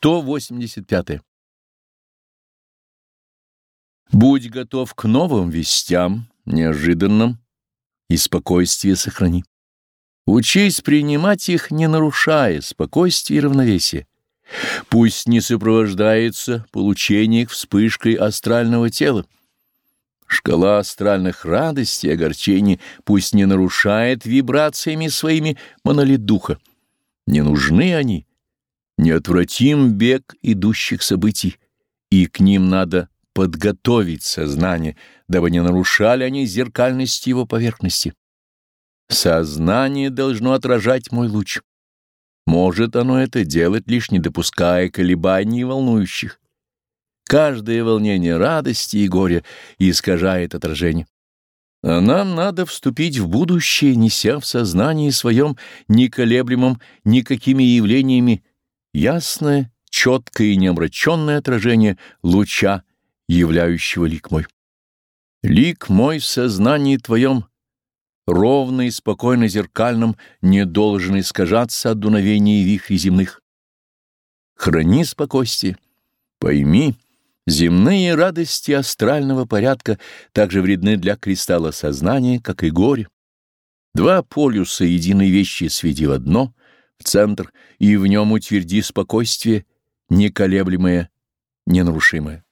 185. Будь готов к новым вестям, неожиданным, и спокойствие сохрани. Учись принимать их, не нарушая спокойствие и равновесие. Пусть не сопровождается получение их вспышкой астрального тела. Шкала астральных радостей и огорчений пусть не нарушает вибрациями своими монолит духа. Не нужны они, неотвратим бег идущих событий, и к ним надо подготовить сознание, дабы не нарушали они зеркальности его поверхности. Сознание должно отражать мой луч. Может оно это делать, лишь не допуская колебаний волнующих. Каждое волнение радости и горя искажает отражение. А нам надо вступить в будущее, неся в сознании своем неколеблемом никакими явлениями ясное, четкое и неомраченное отражение луча, являющего лик мой. Лик мой в сознании твоем, ровно и спокойно зеркальным, не должен искажаться от дуновений вихрей земных. Храни спокойствие, пойми, земные радости астрального порядка также вредны для кристалла сознания, как и горе. Два полюса единой вещи сведи в одно — в центр, и в нем утверди спокойствие, неколеблемое, ненарушимое.